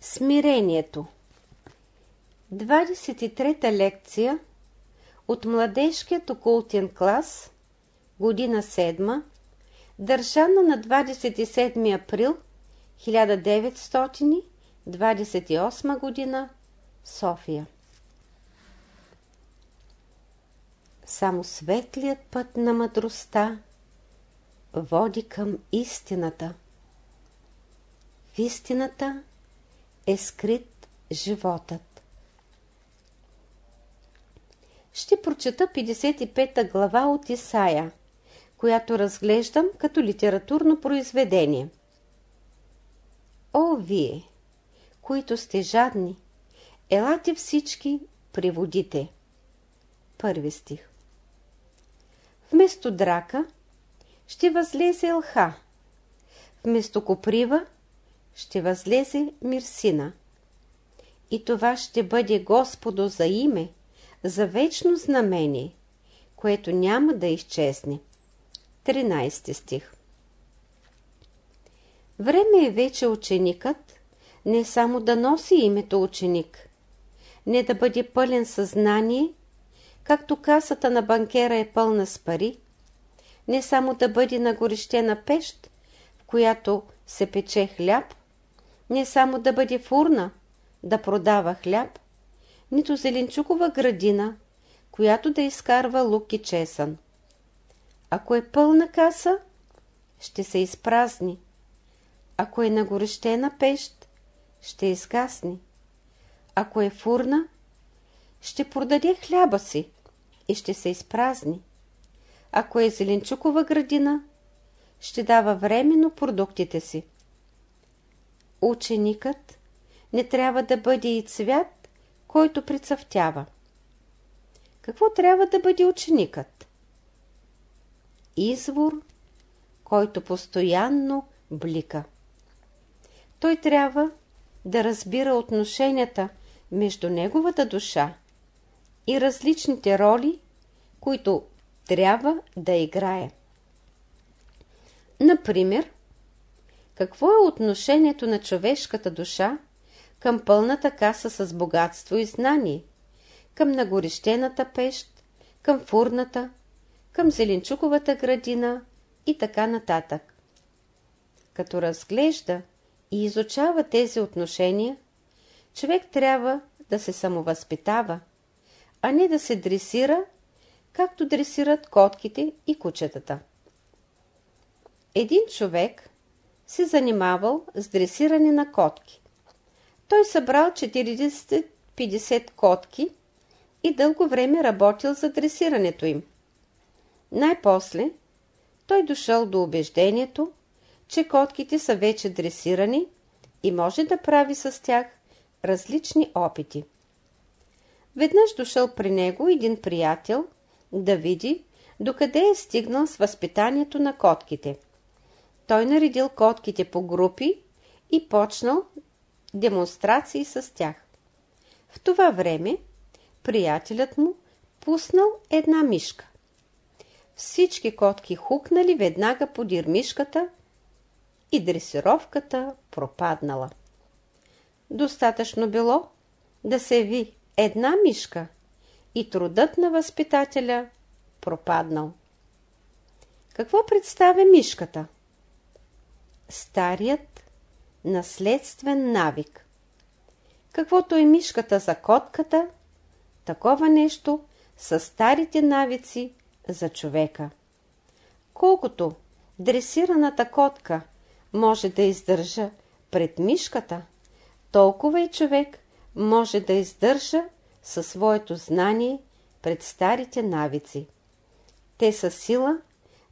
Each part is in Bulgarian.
Смирението 23-та лекция от младежкият окултен клас, година 7, държана на 27 април 1928 година, София. Само светлият път на мъдростта води към истината. В истината е скрит животът. Ще прочета 55-та глава от Исаия, която разглеждам като литературно произведение. О, вие, които сте жадни, елате всички при водите. Първи стих. Вместо драка ще възлезе елха, вместо коприва ще възлезе Мирсина. И това ще бъде Господо за име, за вечно знамение, което няма да изчезне. 13 стих Време е вече ученикът не само да носи името ученик, не да бъде пълен съзнание, както касата на банкера е пълна с пари, не само да бъде нагорещена пещ, в която се пече хляб, не само да бъде фурна, да продава хляб, нито зеленчукова градина, която да изкарва лук и чесън. Ако е пълна каса, ще се изпразни. Ако е нагорещена пещ, ще изгасни. Ако е фурна, ще продаде хляба си и ще се изпразни. Ако е зеленчукова градина, ще дава временно продуктите си. Ученикът не трябва да бъде и цвят, който прицъфтява. Какво трябва да бъде ученикът? Извор, който постоянно блика. Той трябва да разбира отношенията между неговата душа и различните роли, които трябва да играе. Например, какво е отношението на човешката душа към пълната каса с богатство и знание, към нагорещената пещ, към фурната, към зеленчуковата градина и така нататък. Като разглежда и изучава тези отношения, човек трябва да се самовъзпитава, а не да се дресира, както дресират котките и кучетата. Един човек се занимавал с дресиране на котки. Той събрал 40-50 котки и дълго време работил за дресирането им. Най-после той дошъл до убеждението, че котките са вече дресирани и може да прави с тях различни опити. Веднъж дошъл при него един приятел да види докъде е стигнал с възпитанието на котките. Той наредил котките по групи и почнал демонстрации с тях. В това време приятелят му пуснал една мишка. Всички котки хукнали веднага подир мишката и дресировката пропаднала. Достатъчно било да се ви една мишка и трудът на възпитателя пропаднал. Какво представя мишката? Старият наследствен навик. Каквото е мишката за котката, такова нещо са старите навици за човека. Колкото дресираната котка може да издържа пред мишката, толкова и човек може да издържа със своето знание пред старите навици. Те са сила,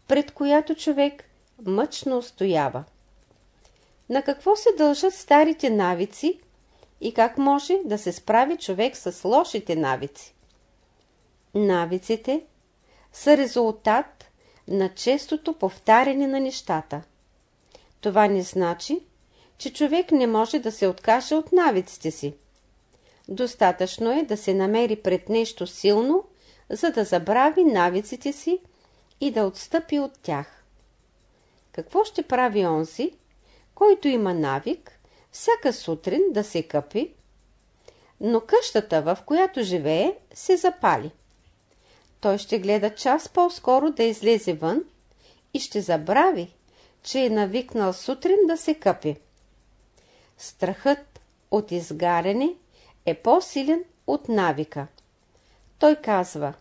пред която човек мъчно устоява. На какво се дължат старите навици и как може да се справи човек с лошите навици? Навиците са резултат на честото повтаряне на нещата. Това не значи, че човек не може да се откаже от навиците си. Достатъчно е да се намери пред нещо силно, за да забрави навиците си и да отстъпи от тях. Какво ще прави онзи, който има навик всяка сутрин да се къпи, но къщата, в която живее, се запали. Той ще гледа час по-скоро да излезе вън и ще забрави, че е навикнал сутрин да се къпи. Страхът от изгаряне е по-силен от навика. Той казва,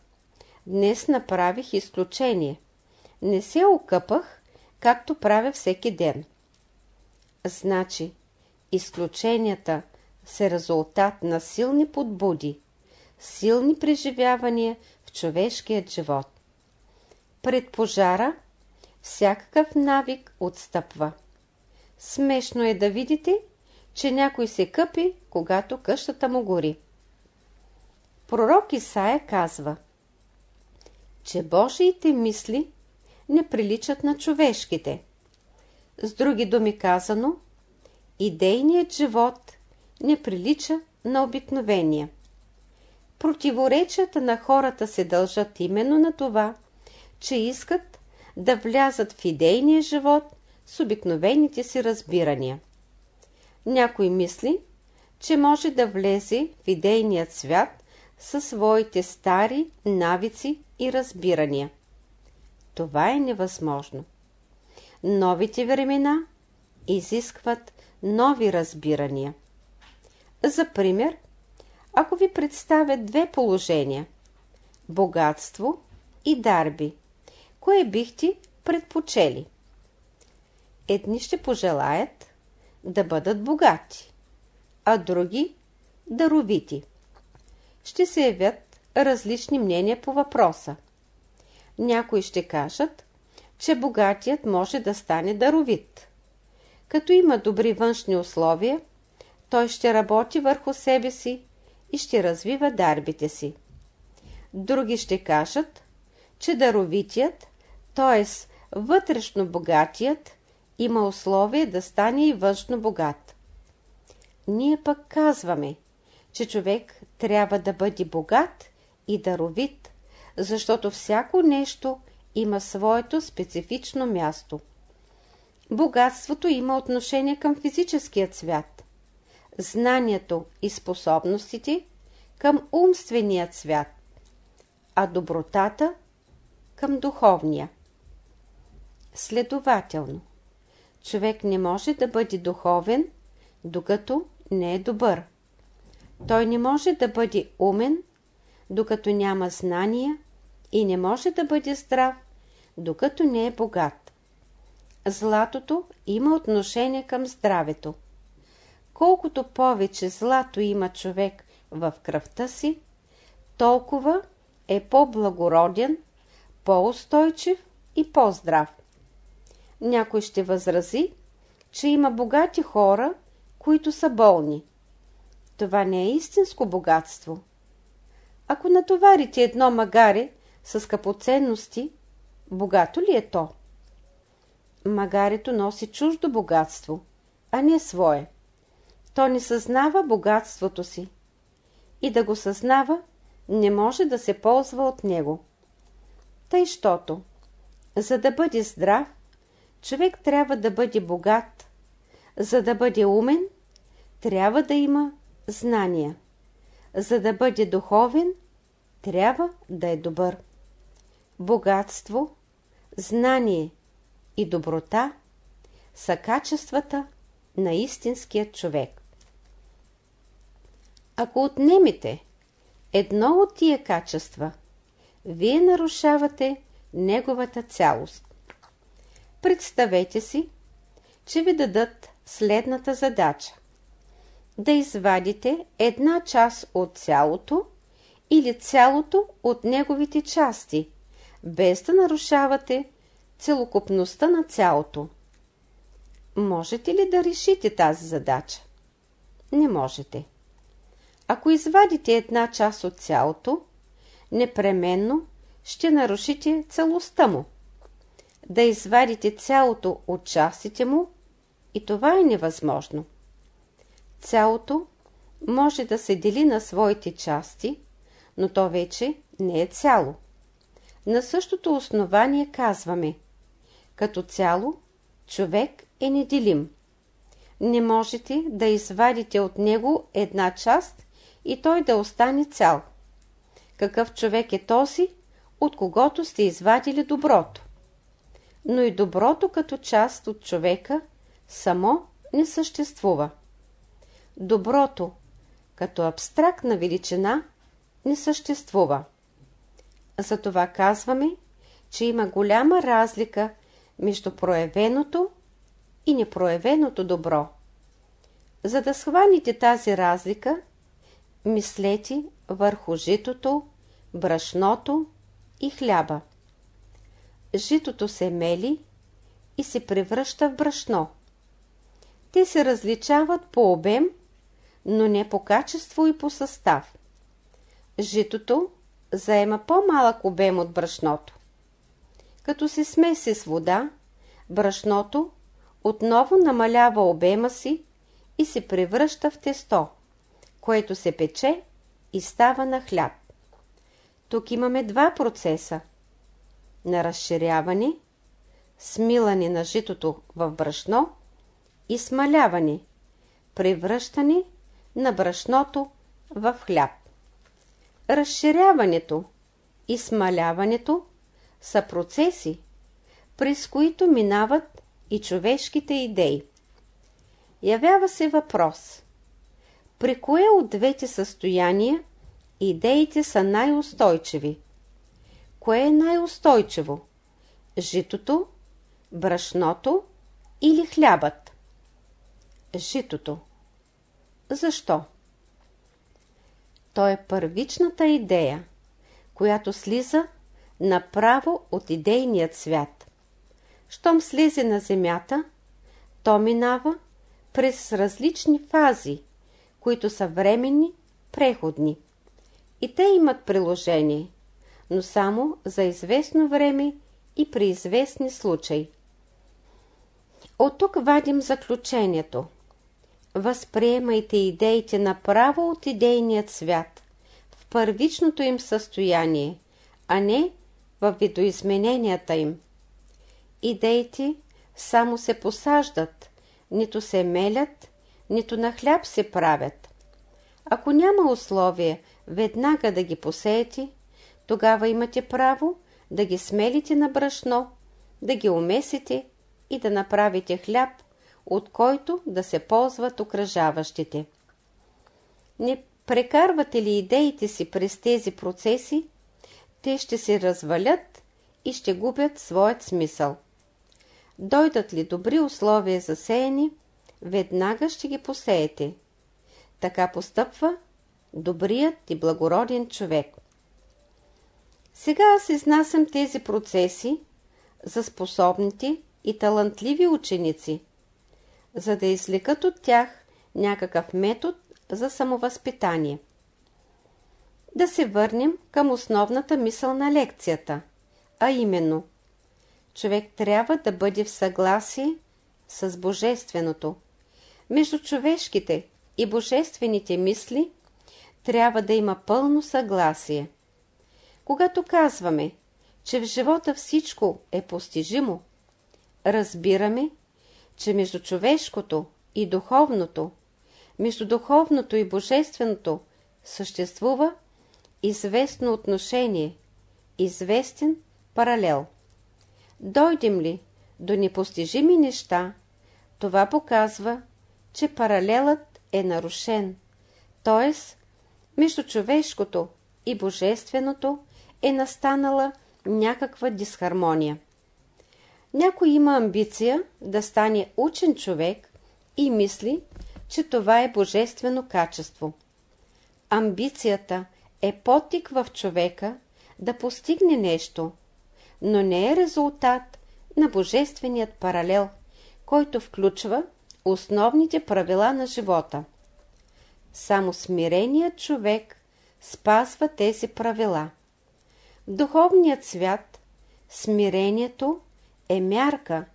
днес направих изключение. Не се окъпах, както правя всеки ден. Значи, изключенията са резултат на силни подбуди, силни преживявания в човешкият живот. Пред пожара всякакъв навик отстъпва. Смешно е да видите, че някой се къпи, когато къщата му гори. Пророк Исаия казва, че Божиите мисли не приличат на човешките. С други думи казано, идейният живот не прилича на обикновения. Противоречията на хората се дължат именно на това, че искат да влязат в идейния живот с обикновените си разбирания. Някой мисли, че може да влезе в идейният свят със своите стари навици и разбирания. Това е невъзможно. Новите времена изискват нови разбирания. За пример, ако ви представят две положения – богатство и дарби, кое бихте предпочели? Едни ще пожелаят да бъдат богати, а други – даровити. Ще се явят различни мнения по въпроса. Някои ще кажат, че богатият може да стане даровит. Като има добри външни условия, той ще работи върху себе си и ще развива дарбите си. Други ще кажат, че даровитият, т.е. вътрешно богатият, има условие да стане и външно богат. Ние пък казваме, че човек трябва да бъде богат и даровит, защото всяко нещо има своето специфично място. Богатството има отношение към физическият свят, знанието и способностите към умственият свят, а добротата към духовния. Следователно, човек не може да бъде духовен, докато не е добър. Той не може да бъде умен, докато няма знания и не може да бъде здрав, докато не е богат. Златото има отношение към здравето. Колкото повече злато има човек в кръвта си, толкова е по-благороден, по-устойчив и по-здрав. Някой ще възрази, че има богати хора, които са болни. Това не е истинско богатство. Ако натоварите едно магаре с скъпоценности, богато ли е то? Магарето носи чуждо богатство, а не свое. То не съзнава богатството си. И да го съзнава, не може да се ползва от него. Тъй, щото, за да бъде здрав, човек трябва да бъде богат. За да бъде умен, трябва да има знания. За да бъде духовен, трябва да е добър. Богатство, знание и доброта са качествата на истинския човек. Ако отнемете едно от тия качества, вие нарушавате неговата цялост. Представете си, че ви дадат следната задача. Да извадите една част от цялото или цялото от неговите части, без да нарушавате целокупността на цялото. Можете ли да решите тази задача? Не можете. Ако извадите една част от цялото, непременно ще нарушите целостта му да извадите цялото от частите му и това е невъзможно. Цялото може да се дели на своите части, но то вече не е цяло. На същото основание казваме, като цяло човек е неделим. не можете да извадите от него една част и той да остане цял. Какъв човек е този, от когото сте извадили доброто? Но и доброто като част от човека само не съществува. Доброто като абстрактна величина не съществува. Затова казваме, че има голяма разлика между проявеното и непроявеното добро. За да схваните тази разлика, мислете върху житото, брашното и хляба. Житото се мели и се превръща в брашно. Те се различават по обем, но не по качество и по състав. Житото заема по-малък обем от брашното. Като се смеси с вода, брашното отново намалява обема си и се превръща в тесто, което се пече и става на хляб. Тук имаме два процеса. На разширяване, смилане на житото в брашно и смаляване, превръщане на брашното в хляб. Разширяването и смаляването са процеси, през които минават и човешките идеи. Явява се въпрос. При кое от двете състояния идеите са най-устойчиви? Кое е най-устойчиво? Житото, брашното или хлябът? Житото. Защо? То е първичната идея, която слиза направо от идейният свят. Щом слезе на земята, то минава през различни фази, които са временни, преходни. И те имат приложение, но само за известно време и при известни случаи. От тук вадим заключението. Възприемайте идеите направо от идейният свят, в първичното им състояние, а не в видоизмененията им. Идеите само се посаждат, нито се мелят, нито на хляб се правят. Ако няма условие веднага да ги посеете, тогава имате право да ги смелите на брашно, да ги умесите и да направите хляб, от който да се ползват окръжаващите. Не прекарвате ли идеите си през тези процеси, те ще се развалят и ще губят своят смисъл. Дойдат ли добри условия за сеяни, веднага ще ги посеете. Така постъпва добрият и благороден човек. Сега аз изнасям тези процеси за способните и талантливи ученици, за да извлекат от тях някакъв метод за самовъзпитание. Да се върнем към основната мисъл на лекцията, а именно – човек трябва да бъде в съгласие с Божественото. Между човешките и божествените мисли трябва да има пълно съгласие. Когато казваме, че в живота всичко е постижимо, разбираме, че между човешкото и духовното, между духовното и божественото съществува известно отношение, известен паралел. Дойдем ли до непостижими неща, това показва, че паралелът е нарушен, т.е. между човешкото и божественото е настанала някаква дисхармония. Някой има амбиция да стане учен човек и мисли, че това е божествено качество. Амбицията е потик в човека да постигне нещо – но не е резултат на божественият паралел, който включва основните правила на живота. Само смиреният човек спазва тези правила. В духовният свят смирението е мярка,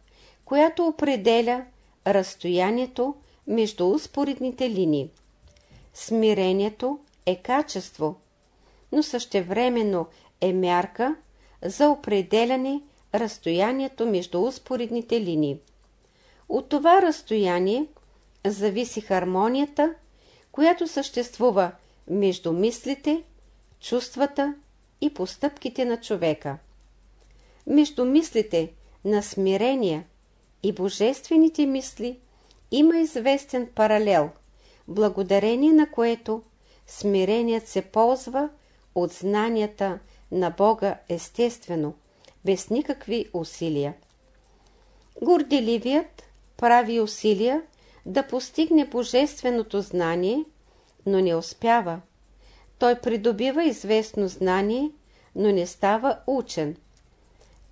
която определя разстоянието между успоредните линии. Смирението е качество, но същевременно е мярка, за определяне разстоянието между успоредните линии. От това разстояние зависи хармонията, която съществува между мислите, чувствата и постъпките на човека. Между мислите на смирение и божествените мисли има известен паралел, благодарение на което смиреният се ползва от знанията на Бога естествено, без никакви усилия. Горделивият прави усилия да постигне божественото знание, но не успява. Той придобива известно знание, но не става учен.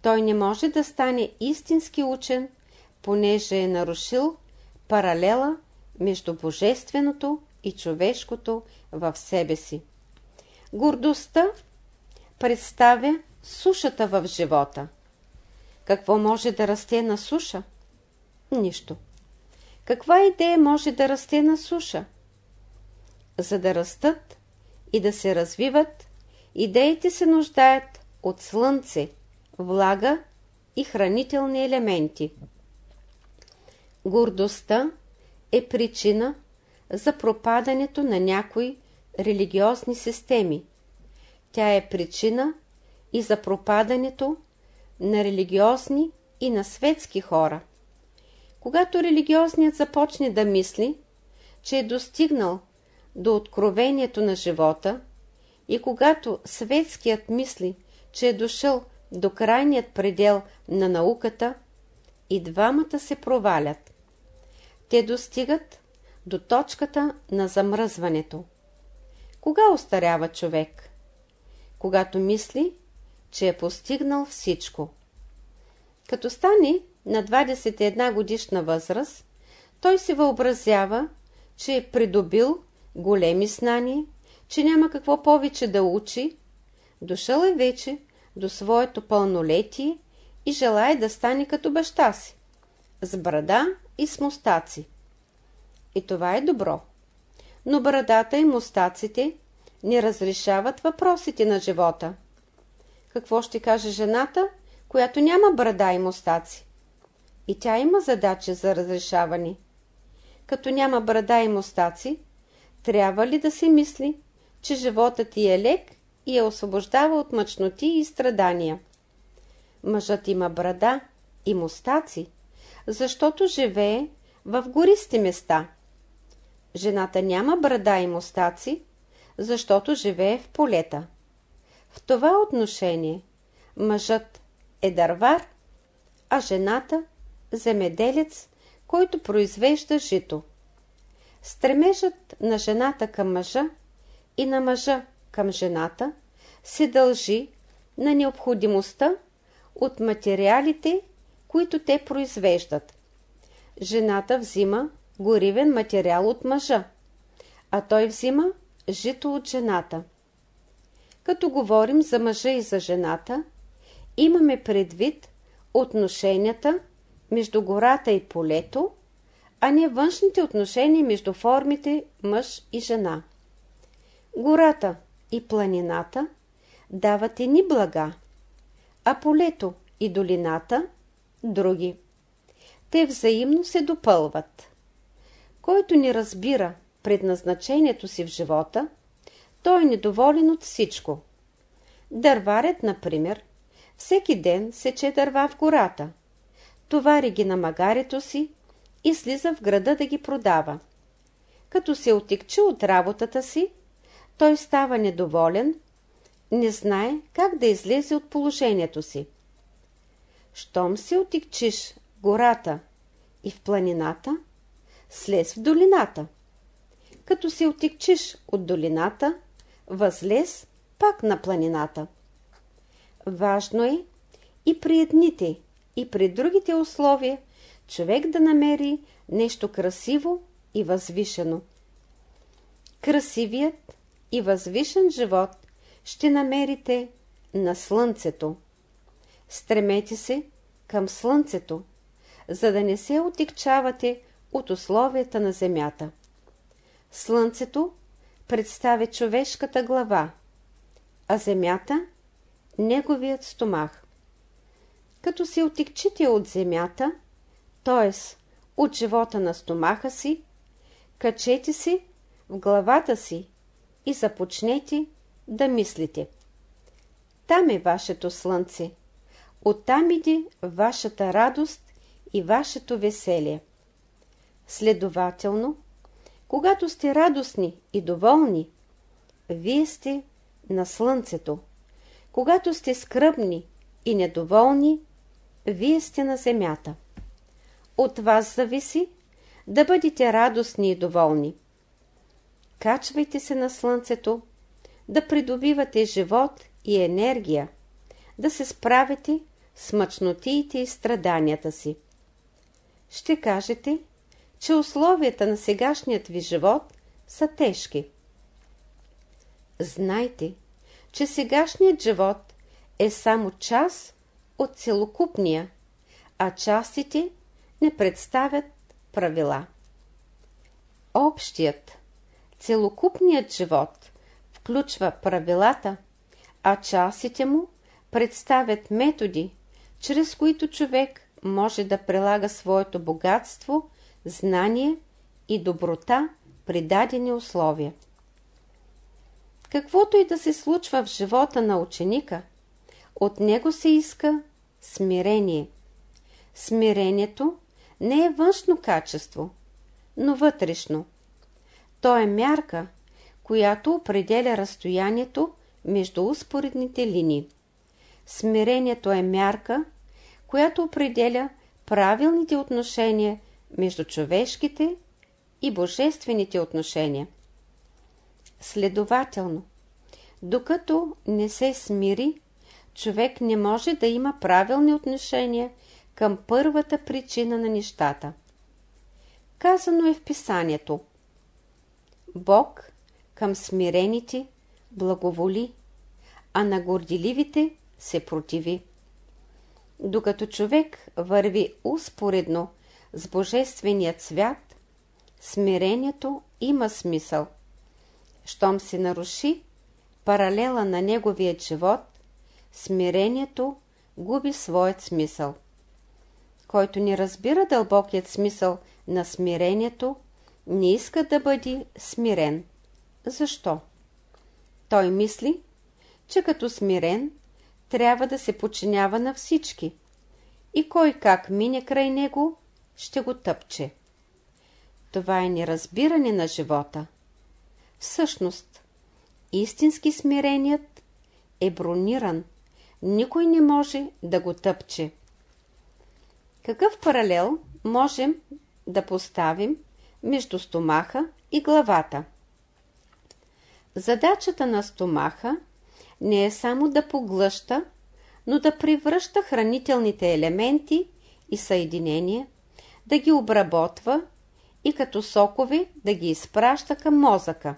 Той не може да стане истински учен, понеже е нарушил паралела между божественото и човешкото в себе си. Гордостта представя сушата в живота. Какво може да расте на суша? Нищо. Каква идея може да расте на суша? За да растат и да се развиват, идеите се нуждаят от слънце, влага и хранителни елементи. Гордостта е причина за пропадането на някои религиозни системи. Тя е причина и за пропадането на религиозни и на светски хора. Когато религиозният започне да мисли, че е достигнал до откровението на живота и когато светският мисли, че е дошъл до крайният предел на науката, и двамата се провалят. Те достигат до точката на замръзването. Кога остарява човек? Когато мисли, че е постигнал всичко. Като стане на 21 годишна възраст, той се въобразява, че е придобил големи знания, че няма какво повече да учи, дошъл е вече до своето пълнолетие и желая да стане като баща си, с брада и с мустаци. И това е добро. Но брадата и мустаците не разрешават въпросите на живота. Какво ще каже жената, която няма брада и мустаци? И тя има задача за разрешаване. Като няма брада и мустаци, трябва ли да се мисли, че животът ти е лек и я освобождава от мъчноти и страдания? Мъжът има брада и мустаци, защото живее в гористи места. Жената няма брада и мустаци, защото живее в полета. В това отношение мъжът е дървар, а жената – земеделец, който произвежда жито. Стремежът на жената към мъжа и на мъжа към жената се дължи на необходимостта от материалите, които те произвеждат. Жената взима горивен материал от мъжа, а той взима жито от жената. Като говорим за мъжа и за жената, имаме предвид отношенията между гората и полето, а не външните отношения между формите мъж и жена. Гората и планината дават едни блага, а полето и долината – други. Те взаимно се допълват. Който не разбира предназначението си в живота, той е недоволен от всичко. Дърварят, например, всеки ден сече дърва в гората, товари ги на магарето си и слиза в града да ги продава. Като се отекчи от работата си, той става недоволен, не знае как да излезе от положението си. Щом се отикчиш гората и в планината, слез в долината. Като се отикчиш от долината, възлез пак на планината. Важно е и при едните, и при другите условия човек да намери нещо красиво и възвишено. Красивият и възвишен живот ще намерите на слънцето. Стремете се към слънцето, за да не се отекчавате от условията на земята. Слънцето представя човешката глава, а земята – неговият стомах. Като се отекчите от земята, т.е. от живота на стомаха си, качете се в главата си и започнете да мислите. Там е вашето слънце. Оттам иде вашата радост и вашето веселие. Следователно, когато сте радостни и доволни, вие сте на слънцето. Когато сте скръбни и недоволни, вие сте на земята. От вас зависи да бъдете радостни и доволни. Качвайте се на слънцето, да придобивате живот и енергия, да се справите с мъчнотиите и страданията си. Ще кажете, че условията на сегашният ви живот са тежки. Знайте, че сегашният живот е само част от целокупния, а частите не представят правила. Общият, целокупният живот включва правилата, а частите му представят методи, чрез които човек може да прилага своето богатство, знание и доброта при дадени условия. Каквото и да се случва в живота на ученика, от него се иска смирение. Смирението не е външно качество, но вътрешно. То е мярка, която определя разстоянието между успоредните линии. Смирението е мярка, която определя правилните отношения между човешките и божествените отношения. Следователно, докато не се смири, човек не може да има правилни отношения към първата причина на нещата. Казано е в писанието Бог към смирените благоволи, а на горделивите се противи. Докато човек върви успоредно с Божественият свят, смирението има смисъл. Щом се наруши паралела на неговия живот, смирението губи своят смисъл. Който не разбира дълбокият смисъл на смирението, не иска да бъде смирен. Защо? Той мисли, че като смирен трябва да се подчинява на всички и кой как мине край него, ще го тъпче. Това е неразбиране на живота. Всъщност, истински смиреният е брониран, никой не може да го тъпче. Какъв паралел можем да поставим между стомаха и главата? Задачата на стомаха не е само да поглъща, но да превръща хранителните елементи и съединения, да ги обработва и като сокови да ги изпраща към мозъка.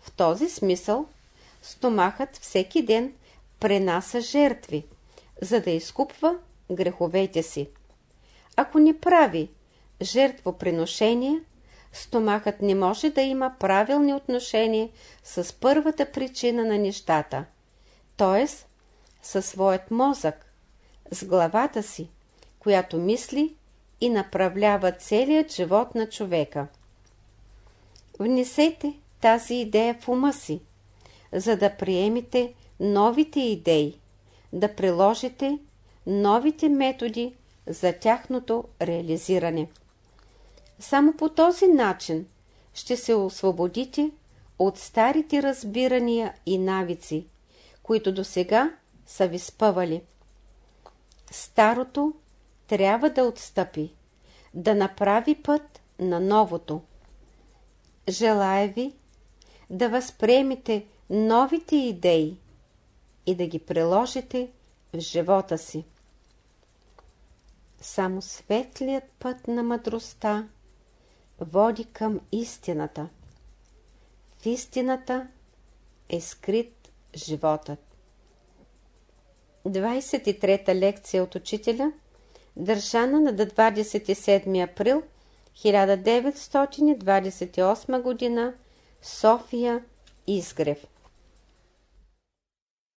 В този смисъл стомахът всеки ден пренаса жертви, за да изкупва греховете си. Ако не прави жертвоприношение, стомахът не може да има правилни отношения с първата причина на нещата, т.е. със своят мозък, с главата си, която мисли и направлява целият живот на човека. Внесете тази идея в ума си, за да приемите новите идеи, да приложите новите методи за тяхното реализиране. Само по този начин ще се освободите от старите разбирания и навици, които до сега са ви спъвали. Старото трябва да отстъпи, да направи път на новото. Желая ви да възприемете новите идеи и да ги приложите в живота си. Само светлият път на мъдростта води към истината. В истината е скрит животът. 23-та лекция от учителя, държана на 27 април 1928 г. София Изгрев